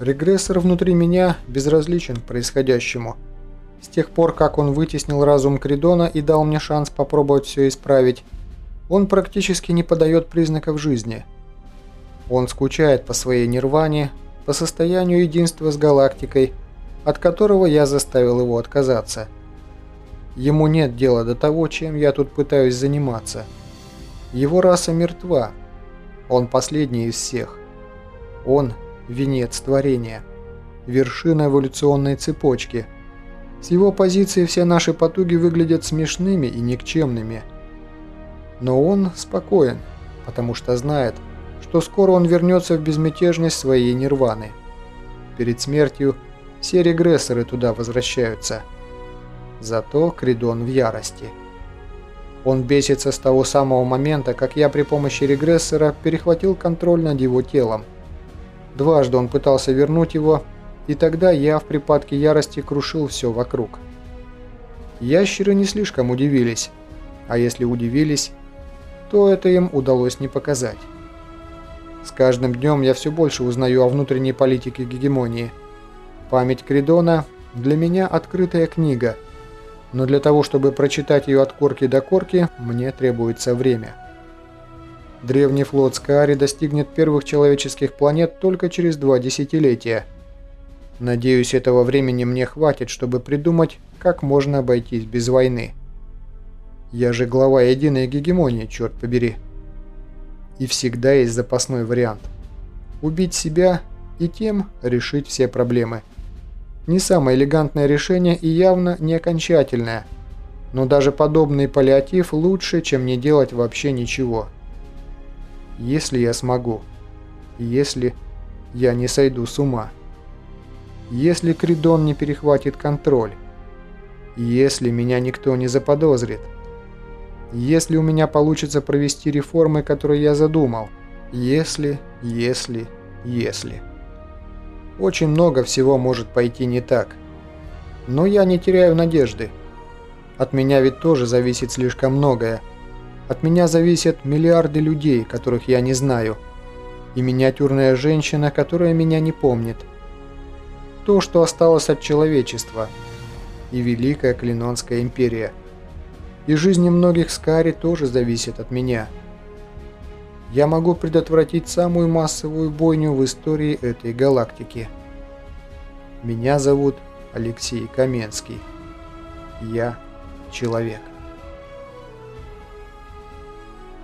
Регрессор внутри меня безразличен к происходящему. С тех пор, как он вытеснил разум Кридона и дал мне шанс попробовать все исправить, он практически не подает признаков жизни. Он скучает по своей нирване, по состоянию единства с галактикой, от которого я заставил его отказаться. Ему нет дела до того, чем я тут пытаюсь заниматься. Его раса мертва. Он последний из всех. Он – венец творения, вершина эволюционной цепочки. С его позиции все наши потуги выглядят смешными и никчемными. Но он спокоен, потому что знает, что скоро он вернется в безмятежность своей нирваны. Перед смертью все регрессоры туда возвращаются. Зато Кридон в ярости. Он бесится с того самого момента, как я при помощи регрессора перехватил контроль над его телом. Дважды он пытался вернуть его, и тогда я в припадке ярости крушил все вокруг. Ящеры не слишком удивились, а если удивились, то это им удалось не показать. С каждым днем я все больше узнаю о внутренней политике гегемонии. Память Кридона для меня открытая книга, но для того, чтобы прочитать ее от корки до корки, мне требуется время. Древний флот Скаари достигнет первых человеческих планет только через два десятилетия. Надеюсь, этого времени мне хватит, чтобы придумать, как можно обойтись без войны. Я же глава единой гегемонии, черт побери. И всегда есть запасной вариант. Убить себя и тем решить все проблемы. Не самое элегантное решение и явно не окончательное. Но даже подобный паллиатив лучше, чем не делать вообще ничего. Если я смогу. Если я не сойду с ума. Если Кридон не перехватит контроль. Если меня никто не заподозрит. Если у меня получится провести реформы, которые я задумал. Если, если, если. Очень много всего может пойти не так. Но я не теряю надежды. От меня ведь тоже зависит слишком многое. От меня зависят миллиарды людей, которых я не знаю. И миниатюрная женщина, которая меня не помнит. То, что осталось от человечества. И Великая Клинонская империя. И жизни многих Скари тоже зависят от меня. Я могу предотвратить самую массовую бойню в истории этой галактики. Меня зовут Алексей Каменский. Я человек.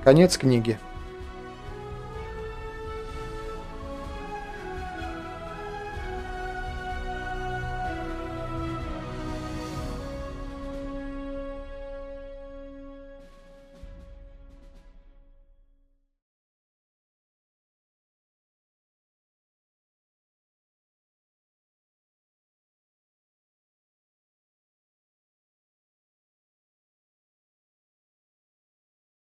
Конец книги.